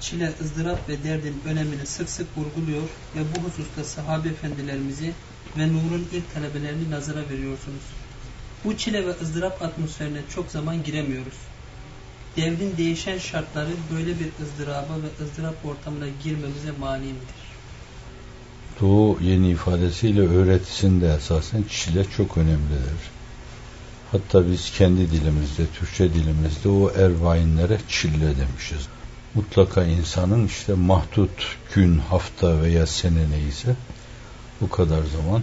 çile, ızdırap ve derdin önemini sık sık vurguluyor ve bu hususta sahabe efendilerimizi ve Nur'un ilk talebelerini nazara veriyorsunuz. Bu çile ve ızdırap atmosferine çok zaman giremiyoruz. Devrin değişen şartları böyle bir ızdıraba ve ızdırap ortamına girmemize mani midir? Doğu yeni ifadesiyle öğretisinde esasen çile çok önemlidir. Hatta biz kendi dilimizde, Türkçe dilimizde o ervainlere çille demişiz. Mutlaka insanın işte mahdut gün, hafta veya sene neyse bu kadar zaman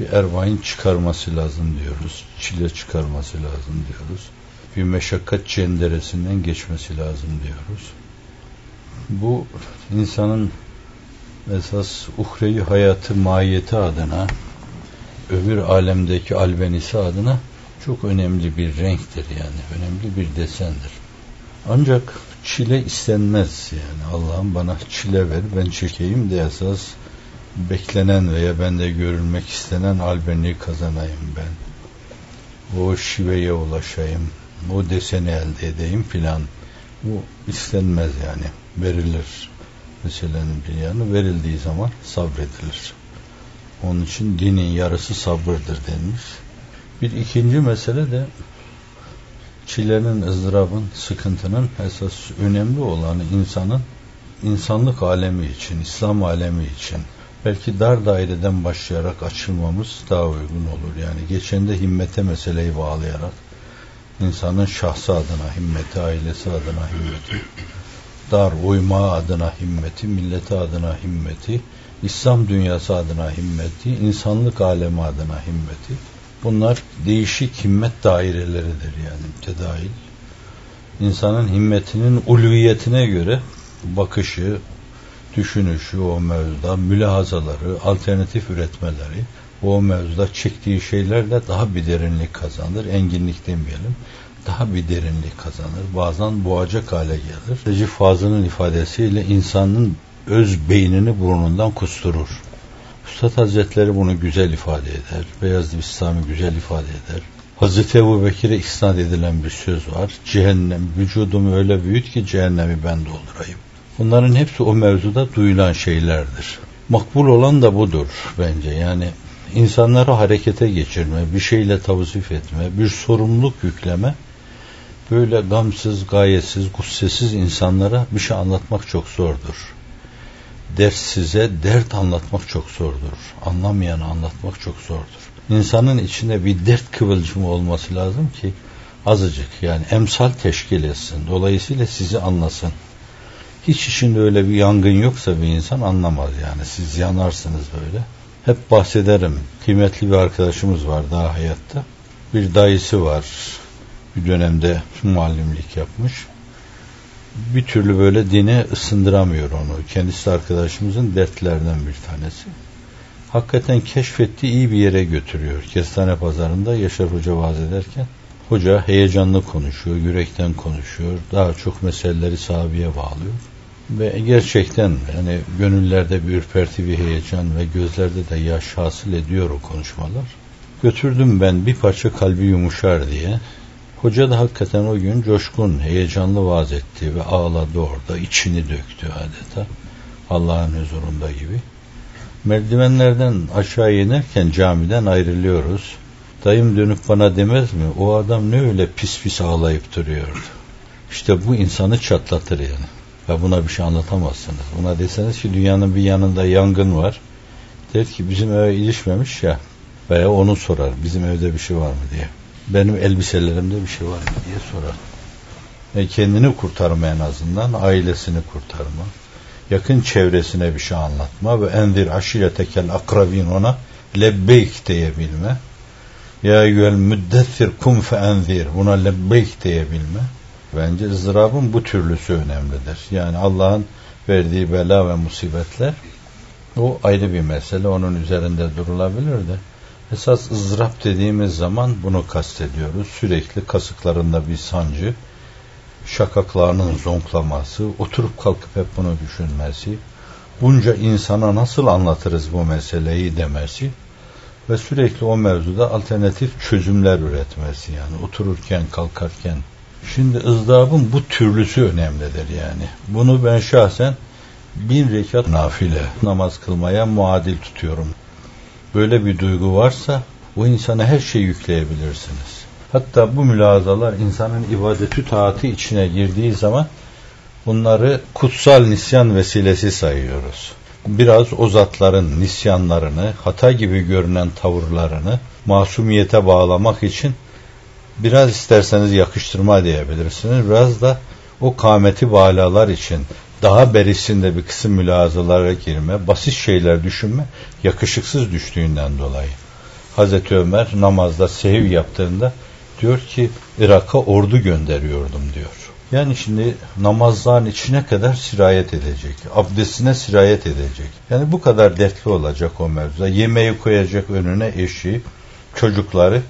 bir ervain çıkarması lazım diyoruz. Çile çıkarması lazım diyoruz. Bir meşakkat cenderesinden geçmesi lazım diyoruz. Bu insanın esas uhrevi hayatı mahiyeti adına öbür alemdeki albenisi adına çok önemli bir renktir yani önemli bir desendir. Ancak çile istenmez yani Allah'ım bana çile ver ben çekeyim de esas beklenen veya bende görülmek istenen albenliği kazanayım ben. O şiveye ulaşayım, o deseni elde edeyim filan. Bu istenmez yani. Verilir. Meselenin bir yanı verildiği zaman sabredilir. Onun için dinin yarısı sabırdır denmiş. Bir ikinci mesele de çilenin, ızdırabın, sıkıntının esas önemli olanı insanın insanlık alemi için, İslam alemi için belki dar daireden başlayarak açılmamız daha uygun olur. Yani geçen de himmete meseleyi bağlayarak insanın şahsı adına himmeti, ailesi adına himmeti, dar uyma adına himmeti, milleti adına himmeti, İslam dünyası adına himmeti, insanlık alemi adına himmeti. Bunlar değişik himmet daireleridir yani mütedail. İnsanın himmetinin ulviyetine göre bakışı, düşünüşü o mevzuda, mülahazaları, alternatif üretmeleri, o mevzuda çektiği şeylerle daha bir derinlik kazanır. Enginlik demeyelim. Daha bir derinlik kazanır. Bazen boğacak hale gelir. Recep Fazıl'ın ifadesiyle insanın öz beynini burnundan kusturur. Üstad Hazretleri bunu güzel ifade eder. Beyazlı İslam'ı güzel ifade eder. Hazreti Ebu Bekir'e isnat edilen bir söz var. Cehennem, vücudumu öyle büyüt ki cehennemi ben doldurayım. Bunların hepsi o mevzuda duyulan şeylerdir. Makbul olan da budur bence. Yani insanları harekete geçirme, bir şeyle tavzif etme, bir sorumluluk yükleme böyle gamsız, gayetsiz, gussesiz insanlara bir şey anlatmak çok zordur. Ders size dert anlatmak çok zordur. Anlamayanı anlatmak çok zordur. İnsanın içinde bir dert kıvılcımı olması lazım ki azıcık yani emsal teşkil etsin. Dolayısıyla sizi anlasın. Hiç içinde öyle bir yangın yoksa bir insan anlamaz yani. Siz yanarsınız böyle. Hep bahsederim. Kıymetli bir arkadaşımız var daha hayatta. Bir dayısı var. Bir dönemde muallimlik yapmış. Bir türlü böyle dine ısındıramıyor onu. Kendisi arkadaşımızın dertlerden bir tanesi. Hakikaten keşfetti iyi bir yere götürüyor. Kestane pazarında Yaşar Hoca vaaz ederken Hoca heyecanlı konuşuyor, yürekten konuşuyor. Daha çok meseleleri sahabeye bağlıyor. Ve gerçekten hani gönüllerde bir ürperti, bir heyecan ve gözlerde de yaş hasıl ediyor o konuşmalar. Götürdüm ben bir parça kalbi yumuşar diye. Hoca da hakikaten o gün coşkun, heyecanlı vaaz etti ve ağladı orada, içini döktü adeta. Allah'ın huzurunda gibi. Merdivenlerden aşağı inerken camiden ayrılıyoruz. Dayım dönüp bana demez mi? O adam ne öyle pis pis ağlayıp duruyordu. İşte bu insanı çatlatır yani. Ve buna bir şey anlatamazsınız. Buna deseniz ki dünyanın bir yanında yangın var. Der ki bizim eve ilişmemiş ya. Veya onu sorar. Bizim evde bir şey var mı diye. Benim elbiselerimde bir şey var mı diye sorar. Ve kendini kurtarma en azından. Ailesini kurtarma. Yakın çevresine bir şey anlatma. Ve endir aşiretekel akrabin ona lebbeyk diyebilme. Ya yüel müddessir kum fe enzir. Buna lebbeyk diyebilme Bence ızdırabın bu türlüsü önemlidir. Yani Allah'ın verdiği bela ve musibetler o ayrı bir mesele. Onun üzerinde durulabilir de. Esas ızdırap dediğimiz zaman bunu kastediyoruz. Sürekli kasıklarında bir sancı, şakaklarının zonklaması, oturup kalkıp hep bunu düşünmesi, bunca insana nasıl anlatırız bu meseleyi demesi ve sürekli o mevzuda alternatif çözümler üretmesi yani otururken kalkarken Şimdi ızdırabın bu türlüsü önemlidir yani. Bunu ben şahsen bin rekat nafile namaz kılmaya muadil tutuyorum. Böyle bir duygu varsa o insana her şeyi yükleyebilirsiniz. Hatta bu mülazalar insanın ibadeti taati içine girdiği zaman bunları kutsal nisyan vesilesi sayıyoruz. Biraz o zatların nisyanlarını, hata gibi görünen tavırlarını masumiyete bağlamak için biraz isterseniz yakıştırma diyebilirsiniz. Biraz da o kameti balalar için daha berisinde bir kısım mülazalara girme, basit şeyler düşünme yakışıksız düştüğünden dolayı. Hazreti Ömer namazda sehiv yaptığında diyor ki Irak'a ordu gönderiyordum diyor. Yani şimdi namazların içine kadar sirayet edecek. Abdestine sirayet edecek. Yani bu kadar dertli olacak o mevzuda. Yemeği koyacak önüne eşi, çocukları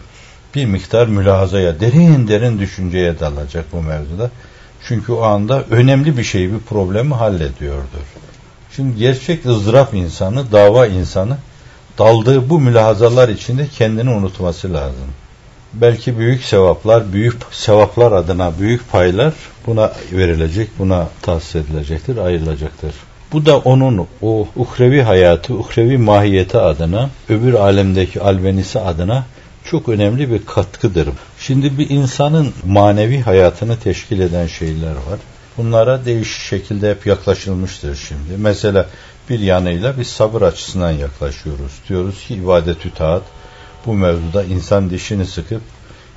bir miktar mülahazaya, derin derin düşünceye dalacak bu mevzuda. Çünkü o anda önemli bir şeyi, bir problemi hallediyordur. Şimdi gerçek ızdırap insanı, dava insanı daldığı bu mülahazalar içinde kendini unutması lazım. Belki büyük sevaplar, büyük sevaplar adına büyük paylar buna verilecek, buna tahsis edilecektir, ayrılacaktır. Bu da onun o uhrevi hayatı, uhrevi mahiyeti adına, öbür alemdeki albenisi adına çok önemli bir katkıdır. Şimdi bir insanın manevi hayatını teşkil eden şeyler var. Bunlara değişik şekilde hep yaklaşılmıştır şimdi. Mesela bir yanıyla bir sabır açısından yaklaşıyoruz. Diyoruz ki ibadet-ü taat bu mevzuda insan dişini sıkıp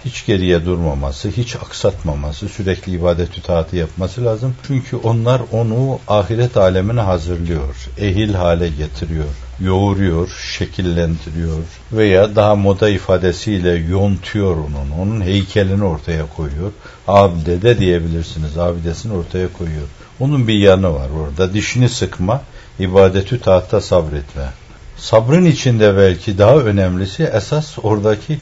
hiç geriye durmaması, hiç aksatmaması, sürekli ibadet-ü taatı yapması lazım. Çünkü onlar onu ahiret alemine hazırlıyor, ehil hale getiriyor, yoğuruyor, şekillendiriyor veya daha moda ifadesiyle yontuyor onun, onun heykelini ortaya koyuyor. Abide de diyebilirsiniz, abidesini ortaya koyuyor. Onun bir yanı var orada, dişini sıkma, ibadetü taatta sabretme. Sabrın içinde belki daha önemlisi esas oradaki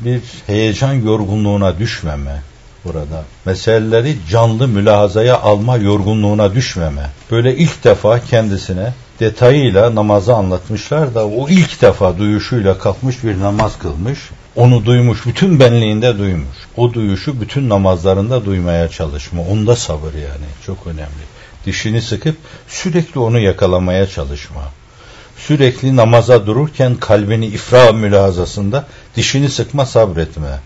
bir heyecan yorgunluğuna düşmeme burada. Meseleleri canlı mülahazaya alma yorgunluğuna düşmeme. Böyle ilk defa kendisine detayıyla namazı anlatmışlar da o ilk defa duyuşuyla kalkmış bir namaz kılmış. Onu duymuş, bütün benliğinde duymuş. O duyuşu bütün namazlarında duymaya çalışma. Onda sabır yani çok önemli. Dişini sıkıp sürekli onu yakalamaya çalışma sürekli namaza dururken kalbini ifra mülazasında dişini sıkma sabretme.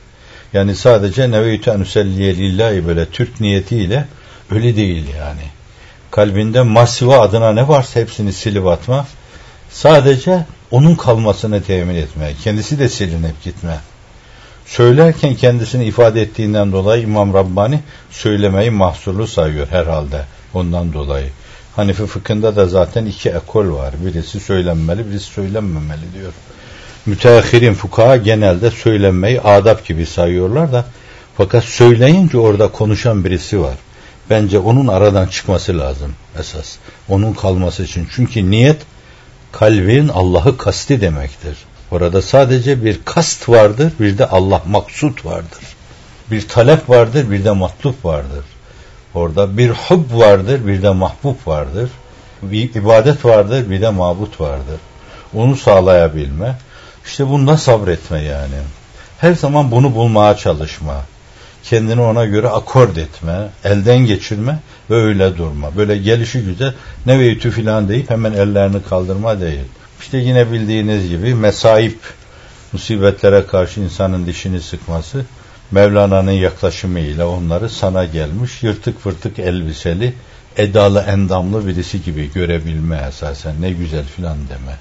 Yani sadece neveytü enüselliye lillahi böyle Türk niyetiyle öyle değil yani. Kalbinde masiva adına ne varsa hepsini silip atma. Sadece onun kalmasını temin etme. Kendisi de silinip gitme. Söylerken kendisini ifade ettiğinden dolayı İmam Rabbani söylemeyi mahsurlu sayıyor herhalde ondan dolayı. Hanifi fıkhında da zaten iki ekol var. Birisi söylenmeli, birisi söylenmemeli diyor. Müteahhirin fukaha genelde söylenmeyi adap gibi sayıyorlar da fakat söyleyince orada konuşan birisi var. Bence onun aradan çıkması lazım esas. Onun kalması için. Çünkü niyet kalbin Allah'ı kasti demektir. Orada sadece bir kast vardır, bir de Allah maksut vardır. Bir talep vardır, bir de matlup vardır. Orada bir hub vardır, bir de mahbub vardır. Bir ibadet vardır, bir de mabut vardır. Onu sağlayabilme. İşte bunda sabretme yani. Her zaman bunu bulmaya çalışma. Kendini ona göre akord etme, elden geçirme ve öyle durma. Böyle gelişi güzel ne veytü filan deyip hemen ellerini kaldırma değil. İşte yine bildiğiniz gibi mesaip musibetlere karşı insanın dişini sıkması Mevlana'nın yaklaşımıyla onları sana gelmiş yırtık fırtık elbiseli, edalı endamlı birisi gibi görebilme esasen ne güzel filan deme.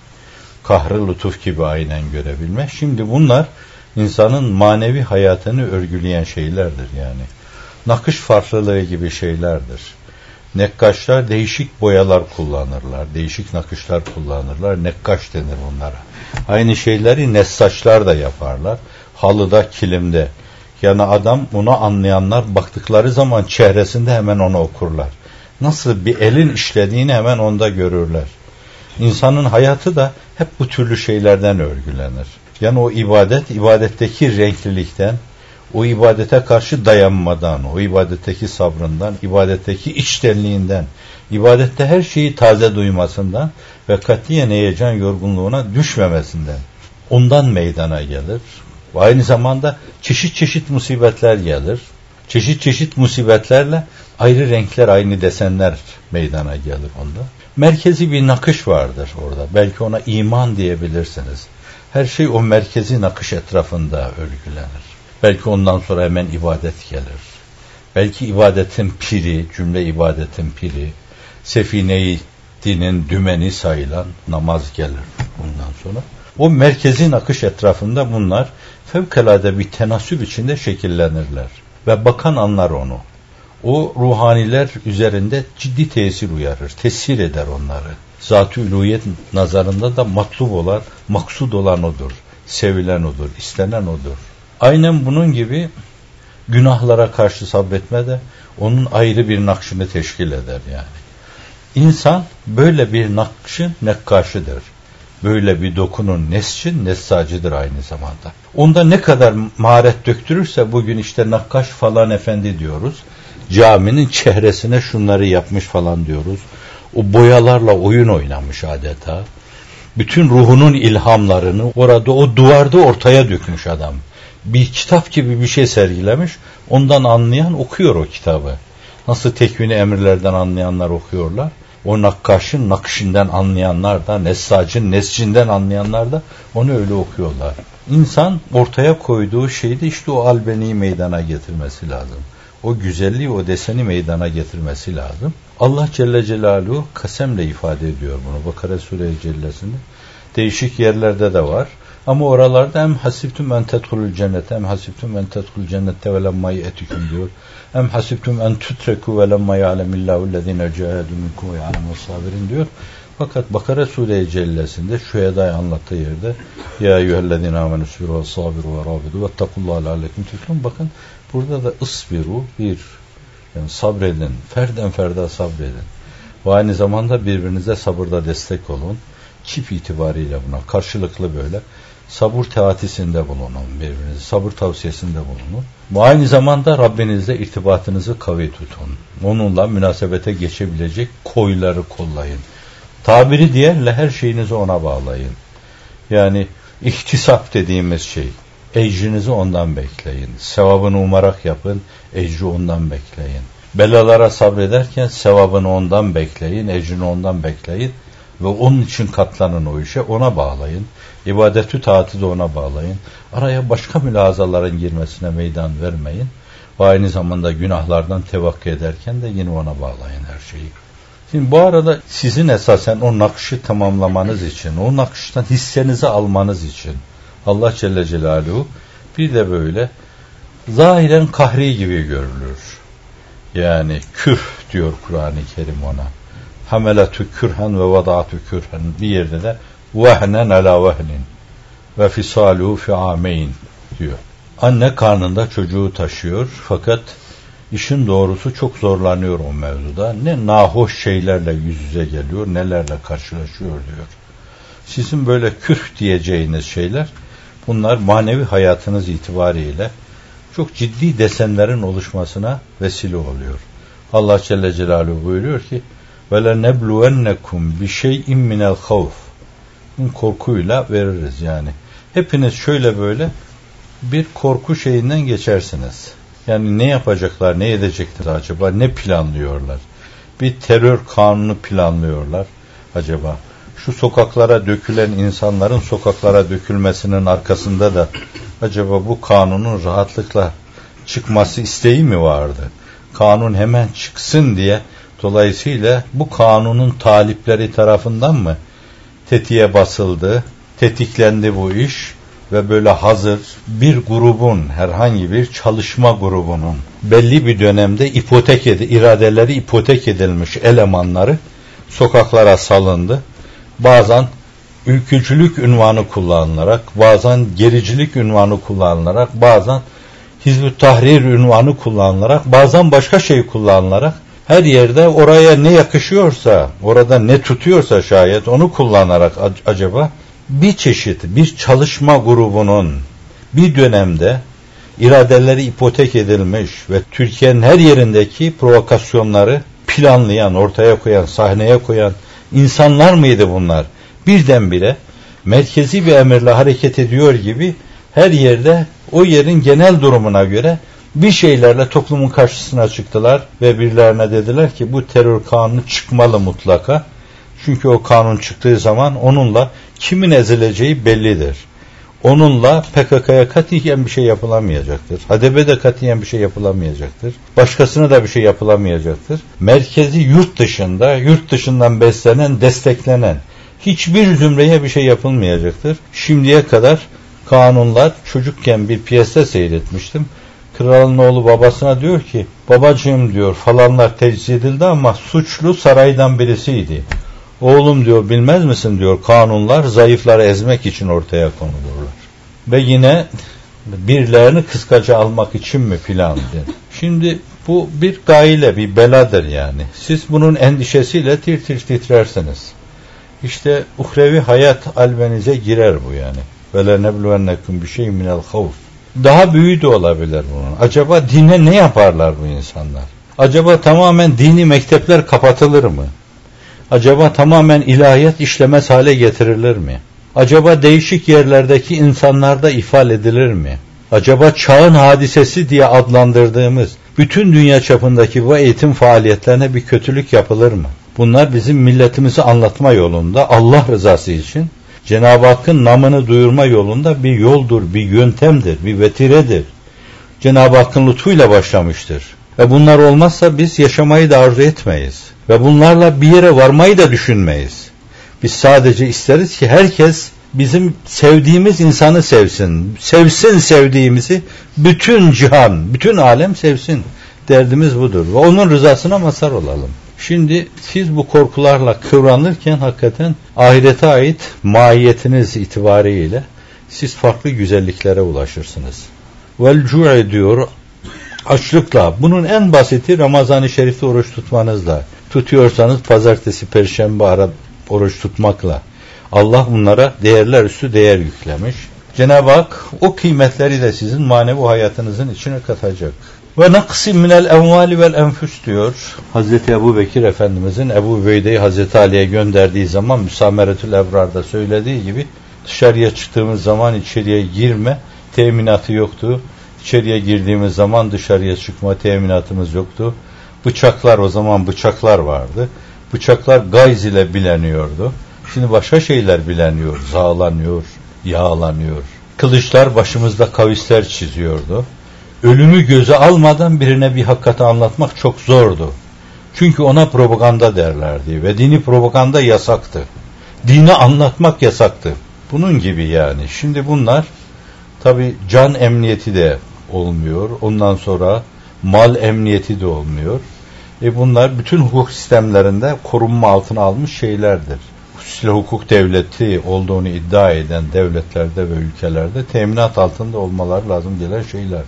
Kahrı lütuf gibi aynen görebilme. Şimdi bunlar insanın manevi hayatını örgüleyen şeylerdir yani. Nakış farklılığı gibi şeylerdir. Nekkaşlar değişik boyalar kullanırlar, değişik nakışlar kullanırlar. Nekkaş denir bunlara. Aynı şeyleri nessaçlar da yaparlar. Halıda, kilimde, yani adam onu anlayanlar baktıkları zaman çehresinde hemen onu okurlar. Nasıl bir elin işlediğini hemen onda görürler. İnsanın hayatı da hep bu türlü şeylerden örgülenir. Yani o ibadet, ibadetteki renklilikten, o ibadete karşı dayanmadan, o ibadetteki sabrından, ibadetteki içtenliğinden, ibadette her şeyi taze duymasından ve katiyen heyecan yorgunluğuna düşmemesinden ondan meydana gelir. Aynı zamanda çeşit çeşit musibetler gelir. Çeşit çeşit musibetlerle ayrı renkler, aynı desenler meydana gelir onda. Merkezi bir nakış vardır orada. Belki ona iman diyebilirsiniz. Her şey o merkezi nakış etrafında örgülenir. Belki ondan sonra hemen ibadet gelir. Belki ibadetin piri, cümle ibadetin piri, sefine dinin dümeni sayılan namaz gelir bundan sonra. O merkezin akış etrafında bunlar fevkalade bir tenasüp içinde şekillenirler. Ve bakan anlar onu. O ruhaniler üzerinde ciddi tesir uyarır, tesir eder onları. Zat-ı üluyet nazarında da matlub olan, maksud olan odur. Sevilen odur, istenen odur. Aynen bunun gibi günahlara karşı sabretme de onun ayrı bir nakşını teşkil eder yani. İnsan böyle bir nakşın nekkaşıdır. Böyle bir dokunun nesçin nessacıdır aynı zamanda. Onda ne kadar maharet döktürürse bugün işte nakkaş falan efendi diyoruz. Caminin çehresine şunları yapmış falan diyoruz. O boyalarla oyun oynamış adeta. Bütün ruhunun ilhamlarını orada o duvarda ortaya dökmüş adam bir kitap gibi bir şey sergilemiş. Ondan anlayan okuyor o kitabı. Nasıl tekvini emirlerden anlayanlar okuyorlar. O nakkaşın nakşinden anlayanlar da, nessacın nescinden anlayanlar da onu öyle okuyorlar. İnsan ortaya koyduğu şeyde işte o albeniyi meydana getirmesi lazım. O güzelliği, o deseni meydana getirmesi lazım. Allah Celle Celaluhu kasemle ifade ediyor bunu. Bakara Sure Cellesi'nde. Değişik yerlerde de var. Ama oralarda hem hasibtum en tedhulul cennete hem hasibtum en tedhulul cennete ve lemma ye'etikum diyor. Hem hasibtum en tutreku ve lemma ya'lemillahu lezine cehadu minkum ve ya'lemu sabirin diyor. Fakat Bakara Sure-i Cellesi'nde şu edayı anlattığı yerde Ya eyyühellezine amenü sürü ve sabiru ve rabidu ve takullaha leallekum tüflun. Bakın burada da ısbiru bir yani sabredin. Ferden ferda sabredin. Ve aynı zamanda birbirinize sabırda destek olun. Çift itibariyle buna karşılıklı böyle sabır teatisinde bulunun birbirinize, sabır tavsiyesinde bulunun. Bu aynı zamanda Rabbinizle irtibatınızı kavi tutun. Onunla münasebete geçebilecek koyları kollayın. Tabiri diğerle her şeyinizi ona bağlayın. Yani ihtisap dediğimiz şey. Ecrinizi ondan bekleyin. Sevabını umarak yapın, ecri ondan bekleyin. Belalara sabrederken sevabını ondan bekleyin, ecrini ondan bekleyin ve onun için katlanın o işe, ona bağlayın. İbadetü taatı da ona bağlayın. Araya başka mülazaların girmesine meydan vermeyin. Ve aynı zamanda günahlardan tevakkü ederken de yine ona bağlayın her şeyi. Şimdi bu arada sizin esasen o nakşı tamamlamanız için, o nakıştan hissenizi almanız için Allah Celle Celaluhu bir de böyle zahiren kahri gibi görülür. Yani küh diyor Kur'an-ı Kerim ona. Hameletü kürhen ve vadatü kürhen bir yerde de vehnen ala vehnin ve fisalu fi ameyn diyor. Anne karnında çocuğu taşıyor fakat işin doğrusu çok zorlanıyor o mevzuda. Ne nahoş şeylerle yüz yüze geliyor, nelerle karşılaşıyor diyor. Sizin böyle küh diyeceğiniz şeyler bunlar manevi hayatınız itibariyle çok ciddi desenlerin oluşmasına vesile oluyor. Allah Celle Celaluhu buyuruyor ki وَلَنَبْلُوَنَّكُمْ بِشَيْءٍ مِنَ الْخَوْفِ korkuyla veririz yani. Hepiniz şöyle böyle bir korku şeyinden geçersiniz. Yani ne yapacaklar, ne edecekler acaba, ne planlıyorlar? Bir terör kanunu planlıyorlar acaba. Şu sokaklara dökülen insanların sokaklara dökülmesinin arkasında da acaba bu kanunun rahatlıkla çıkması isteği mi vardı? Kanun hemen çıksın diye dolayısıyla bu kanunun talipleri tarafından mı tetiğe basıldı, tetiklendi bu iş ve böyle hazır bir grubun, herhangi bir çalışma grubunun belli bir dönemde ipotek edi, iradeleri ipotek edilmiş elemanları sokaklara salındı. Bazen ülkücülük ünvanı kullanılarak, bazen gericilik ünvanı kullanılarak, bazen Hizb-ü Tahrir ünvanı kullanılarak, bazen başka şey kullanılarak her yerde oraya ne yakışıyorsa, orada ne tutuyorsa şayet onu kullanarak acaba bir çeşit, bir çalışma grubunun bir dönemde iradeleri ipotek edilmiş ve Türkiye'nin her yerindeki provokasyonları planlayan, ortaya koyan, sahneye koyan insanlar mıydı bunlar? Birdenbire merkezi bir emirle hareket ediyor gibi her yerde o yerin genel durumuna göre bir şeylerle toplumun karşısına çıktılar ve birilerine dediler ki bu terör kanunu çıkmalı mutlaka. Çünkü o kanun çıktığı zaman onunla kimin ezileceği bellidir. Onunla PKK'ya katiyen bir şey yapılamayacaktır. HDP'de katiyen bir şey yapılamayacaktır. Başkasına da bir şey yapılamayacaktır. Merkezi yurt dışında, yurt dışından beslenen, desteklenen hiçbir zümreye bir şey yapılmayacaktır. Şimdiye kadar kanunlar çocukken bir piyeste seyretmiştim. Kralın oğlu babasına diyor ki babacığım diyor falanlar teclis edildi ama suçlu saraydan birisiydi. Oğlum diyor bilmez misin diyor kanunlar zayıfları ezmek için ortaya konulurlar. Ve yine birilerini kıskaca almak için mi filan diye. Şimdi bu bir gayle bir beladır yani. Siz bunun endişesiyle tir tir titrersiniz. İşte uhrevi hayat albenize girer bu yani. Böyle nebluvennekum bir şey minel havf. Daha büyüğü de olabilir bunun. Acaba dine ne yaparlar bu insanlar? Acaba tamamen dini mektepler kapatılır mı? Acaba tamamen ilahiyat işlemez hale getirilir mi? Acaba değişik yerlerdeki insanlarda ifade edilir mi? Acaba çağın hadisesi diye adlandırdığımız bütün dünya çapındaki bu eğitim faaliyetlerine bir kötülük yapılır mı? Bunlar bizim milletimizi anlatma yolunda Allah rızası için Cenab-ı Hakk'ın namını duyurma yolunda bir yoldur, bir yöntemdir, bir vetiredir. Cenab-ı Hakk'ın lütfuyla başlamıştır. Ve bunlar olmazsa biz yaşamayı da arzu etmeyiz. Ve bunlarla bir yere varmayı da düşünmeyiz. Biz sadece isteriz ki herkes bizim sevdiğimiz insanı sevsin. Sevsin sevdiğimizi bütün cihan, bütün alem sevsin. Derdimiz budur. Ve onun rızasına mazhar olalım. Şimdi siz bu korkularla kıvranırken hakikaten ahirete ait mahiyetiniz itibariyle siz farklı güzelliklere ulaşırsınız. Vel cu'e diyor açlıkla. Bunun en basiti Ramazan-ı Şerif'te oruç tutmanızla. Tutuyorsanız pazartesi, perşembe ara oruç tutmakla. Allah bunlara değerler üstü değer yüklemiş. Cenab-ı Hak o kıymetleri de sizin manevi hayatınızın içine katacak. Ve naksi minel envali vel enfüs diyor. Hazreti Ebu Bekir Efendimizin Ebu Beyde'yi Hazreti Ali'ye gönderdiği zaman Müsameretül Ebrar'da söylediği gibi dışarıya çıktığımız zaman içeriye girme teminatı yoktu. İçeriye girdiğimiz zaman dışarıya çıkma teminatımız yoktu. Bıçaklar o zaman bıçaklar vardı. Bıçaklar gayz ile bileniyordu. Şimdi başka şeyler bileniyor, zağlanıyor, yağlanıyor. Kılıçlar başımızda kavisler çiziyordu. Ölümü göze almadan birine bir hakikati anlatmak çok zordu. Çünkü ona propaganda derlerdi ve dini propaganda yasaktı. Dini anlatmak yasaktı. Bunun gibi yani. Şimdi bunlar tabi can emniyeti de olmuyor. Ondan sonra mal emniyeti de olmuyor. E bunlar bütün hukuk sistemlerinde korunma altına almış şeylerdir. Hususuyla hukuk devleti olduğunu iddia eden devletlerde ve ülkelerde teminat altında olmalar lazım gelen şeyler.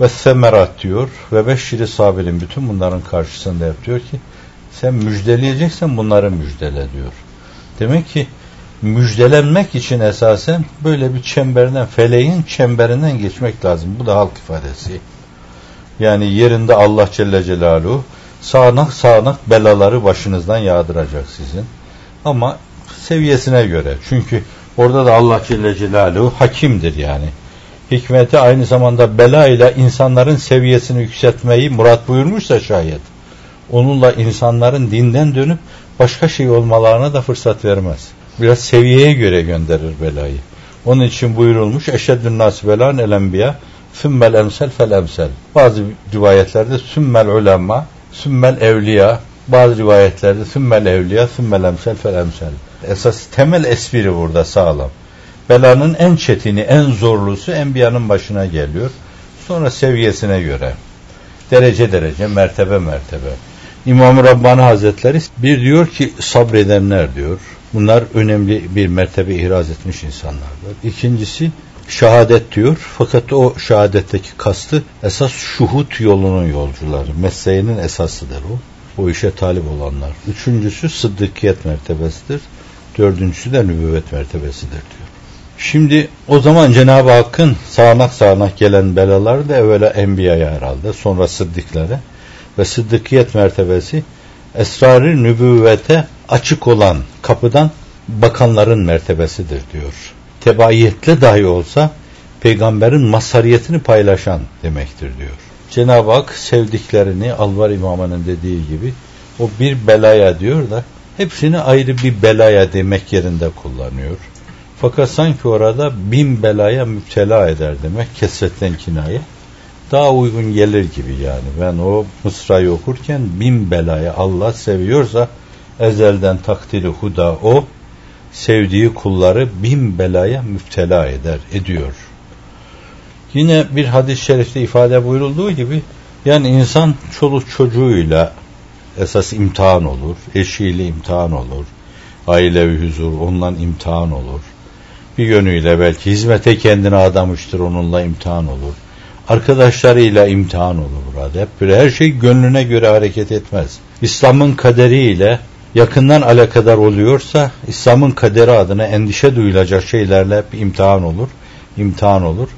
Ve semerat diyor ve beşşiri sabirin bütün bunların karşısında yap diyor ki sen müjdeleyeceksen bunları müjdele diyor. Demek ki müjdelenmek için esasen böyle bir çemberden, feleğin çemberinden geçmek lazım. Bu da halk ifadesi. Yani yerinde Allah Celle Celaluhu sağanak sağanak belaları başınızdan yağdıracak sizin. Ama seviyesine göre. Çünkü orada da Allah Celle Celaluhu hakimdir yani. Hikmeti aynı zamanda bela ile insanların seviyesini yükseltmeyi murat buyurmuşsa şayet onunla insanların dinden dönüp başka şey olmalarına da fırsat vermez. Biraz seviyeye göre gönderir belayı. Onun için buyurulmuş eşeddün nas belan el enbiya sümmel emsel fel emsel. Bazı rivayetlerde sümmel ulema sümmel evliya, bazı rivayetlerde sümmel evliya, sümmel emsel fel emsel. Esas temel espri burada sağlam. Belanın en çetini, en zorlusu enbiyanın başına geliyor. Sonra seviyesine göre. Derece derece, mertebe mertebe. İmam-ı Rabbani Hazretleri bir diyor ki sabredenler diyor. Bunlar önemli bir mertebe ihraz etmiş insanlardır. İkincisi şehadet diyor. Fakat o şehadetteki kastı esas şuhut yolunun yolcuları. Mesleğinin esasıdır o. O işe talip olanlar. Üçüncüsü sıddıkiyet mertebesidir. Dördüncüsü de nübüvvet mertebesidir diyor. Şimdi o zaman Cenab-ı Hakk'ın sağanak sağanak gelen belaları da evvela enbiyaya herhalde sonra sıddıklara ve sıddıkiyet mertebesi esrarı nübüvvete açık olan kapıdan bakanların mertebesidir diyor tebaiyetle dahi olsa peygamberin masariyetini paylaşan demektir diyor. Cenab-ı Hak sevdiklerini Alvar İmamı'nın dediği gibi o bir belaya diyor da hepsini ayrı bir belaya demek yerinde kullanıyor. Fakat sanki orada bin belaya müptela eder demek kesretten kinaye. Daha uygun gelir gibi yani. Ben o mısrayı okurken bin belaya Allah seviyorsa ezelden takdiri huda o sevdiği kulları bin belaya müptela eder, ediyor. Yine bir hadis-i şerifte ifade buyurulduğu gibi yani insan çoluk çocuğuyla esas imtihan olur, eşiyle imtihan olur, ailevi huzur onunla imtihan olur. Bir yönüyle belki hizmete kendini adamıştır onunla imtihan olur. Arkadaşlarıyla imtihan olur burada. Hep böyle her şey gönlüne göre hareket etmez. İslam'ın kaderiyle yakından alakadar oluyorsa İslam'ın kaderi adına endişe duyulacak şeylerle hep imtihan olur. imtihan olur.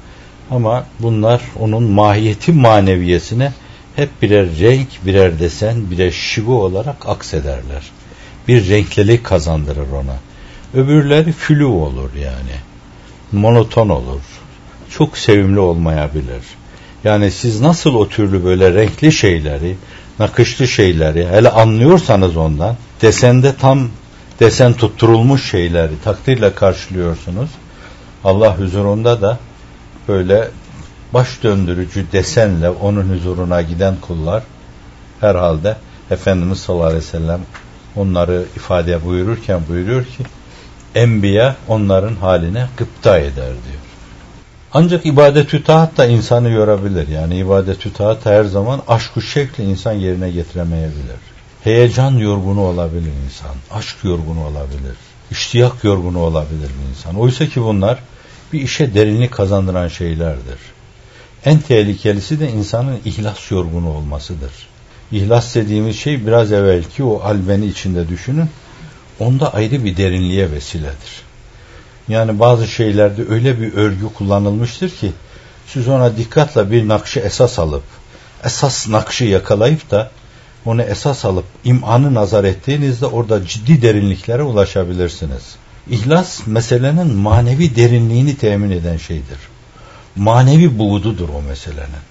Ama bunlar onun mahiyeti maneviyesine hep birer renk, birer desen, birer şivu olarak aksederler. Bir renklilik kazandırır ona. Öbürleri fülü olur yani. Monoton olur. Çok sevimli olmayabilir. Yani siz nasıl o türlü böyle renkli şeyleri, nakışlı şeyleri hele anlıyorsanız ondan desende tam desen tutturulmuş şeyleri takdirle karşılıyorsunuz. Allah huzurunda da böyle baş döndürücü desenle onun huzuruna giden kullar herhalde Efendimiz sallallahu aleyhi ve sellem onları ifade buyururken buyuruyor ki enbiya onların haline gıpta eder diyor. Ancak ibadet-ü taat da insanı yorabilir. Yani ibadet-ü taat her zaman aşk-ı şevkle insan yerine getiremeyebilir. Heyecan yorgunu olabilir insan. Aşk yorgunu olabilir. İştiyak yorgunu olabilir insan. Oysa ki bunlar bir işe derinlik kazandıran şeylerdir. En tehlikelisi de insanın ihlas yorgunu olmasıdır. İhlas dediğimiz şey biraz evvelki o albeni içinde düşünün. Onda ayrı bir derinliğe vesiledir. Yani bazı şeylerde öyle bir örgü kullanılmıştır ki siz ona dikkatle bir nakşı esas alıp esas nakşı yakalayıp da onu esas alıp imanı nazar ettiğinizde orada ciddi derinliklere ulaşabilirsiniz. İhlas meselenin manevi derinliğini temin eden şeydir. Manevi buğdudur o meselenin.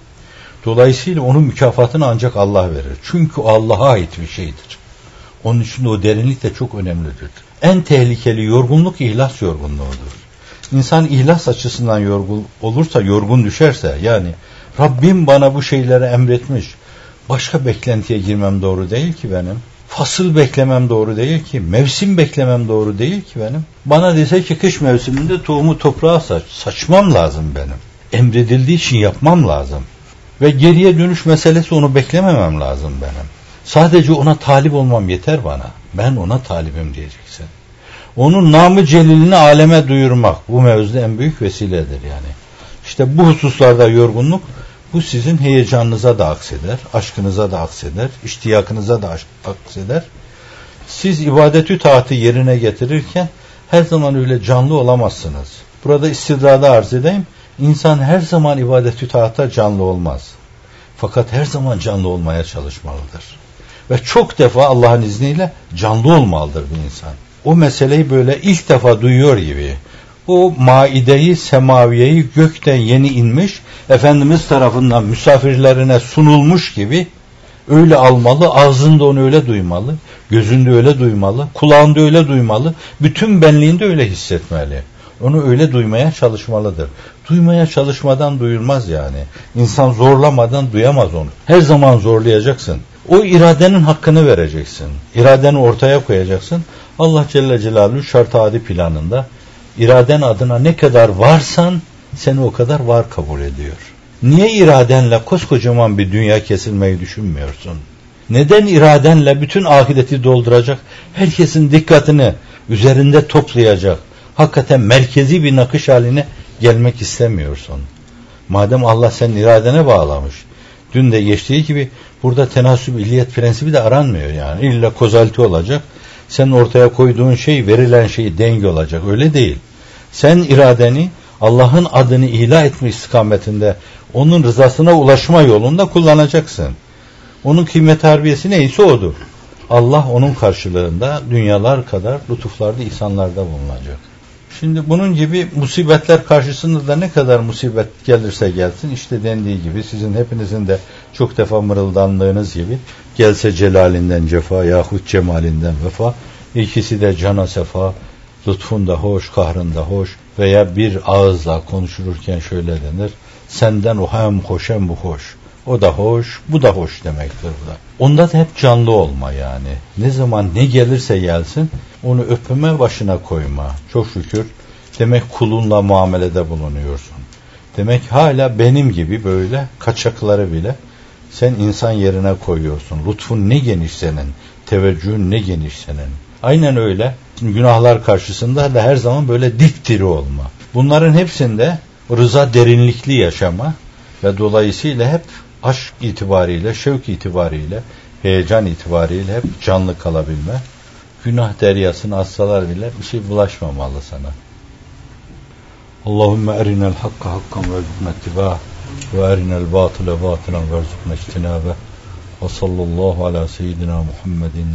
Dolayısıyla onun mükafatını ancak Allah verir. Çünkü Allah'a ait bir şeydir. Onun için o derinlik de çok önemlidir. En tehlikeli yorgunluk ihlas yorgunluğudur. İnsan ihlas açısından yorgun olursa, yorgun düşerse yani Rabbim bana bu şeyleri emretmiş. Başka beklentiye girmem doğru değil ki benim. Fasıl beklemem doğru değil ki. Mevsim beklemem doğru değil ki benim. Bana dese ki kış mevsiminde tohumu toprağa saç. Saçmam lazım benim. Emredildiği için yapmam lazım. Ve geriye dönüş meselesi onu beklememem lazım benim. Sadece ona talip olmam yeter bana. Ben ona talibim diyeceksin. Onun namı celilini aleme duyurmak bu mevzuda en büyük vesiledir yani. İşte bu hususlarda yorgunluk bu sizin heyecanınıza da akseder, aşkınıza da akseder, iştiyakınıza da akseder. Siz ibadetü taatı yerine getirirken her zaman öyle canlı olamazsınız. Burada istidrada arz edeyim. İnsan her zaman ibadetü taata canlı olmaz. Fakat her zaman canlı olmaya çalışmalıdır. Ve çok defa Allah'ın izniyle canlı olmalıdır bir insan. O meseleyi böyle ilk defa duyuyor gibi. O maideyi, semaviyeyi gökten yeni inmiş, Efendimiz tarafından misafirlerine sunulmuş gibi öyle almalı, ağzında onu öyle duymalı, gözünde öyle duymalı, kulağında öyle duymalı, bütün benliğinde öyle hissetmeli. Onu öyle duymaya çalışmalıdır. Duymaya çalışmadan duyulmaz yani. İnsan zorlamadan duyamaz onu. Her zaman zorlayacaksın. O iradenin hakkını vereceksin. İradeni ortaya koyacaksın. Allah Celle Celaluhu şart adi planında iraden adına ne kadar varsan seni o kadar var kabul ediyor. Niye iradenle koskocaman bir dünya kesilmeyi düşünmüyorsun? Neden iradenle bütün ahireti dolduracak, herkesin dikkatini üzerinde toplayacak, hakikaten merkezi bir nakış haline gelmek istemiyorsun? Madem Allah senin iradene bağlamış, dün de geçtiği gibi burada tenasüb illiyet prensibi de aranmıyor yani. İlla kozalti olacak. Sen ortaya koyduğun şey verilen şey denge olacak. Öyle değil. Sen iradeni Allah'ın adını ilah etme istikametinde onun rızasına ulaşma yolunda kullanacaksın. Onun kıymet harbiyesi neyse odur. Allah onun karşılığında dünyalar kadar lütuflarda, ihsanlarda bulunacak. Şimdi bunun gibi musibetler karşısında da ne kadar musibet gelirse gelsin işte dendiği gibi sizin hepinizin de çok defa mırıldandığınız gibi gelse celalinden cefa yahut cemalinden vefa ikisi de cana sefa lütfun da hoş kahrın da hoş veya bir ağızla konuşulurken şöyle denir senden o hem hoş hem bu hoş o da hoş, bu da hoş demektir bu da. Onda da hep canlı olma yani. Ne zaman ne gelirse gelsin onu öpüme başına koyma. Çok şükür. Demek kulunla muamelede bulunuyorsun. Demek hala benim gibi böyle kaçakları bile sen insan yerine koyuyorsun. Lütfun ne geniş senin. Teveccühün ne geniş senin. Aynen öyle. Günahlar karşısında da her zaman böyle dipdiri olma. Bunların hepsinde rıza derinlikli yaşama ve dolayısıyla hep aşk itibariyle, şevk itibariyle, heyecan itibariyle hep canlı kalabilme. Günah deryasını assalar bile bir şey bulaşmamalı sana. Allahümme erinel hakka hakkan ve rzuqna ittiba'ah ve erinel batile batilen ve rzuqna ijtinabe ve sallallahu ala seyyidina Muhammedin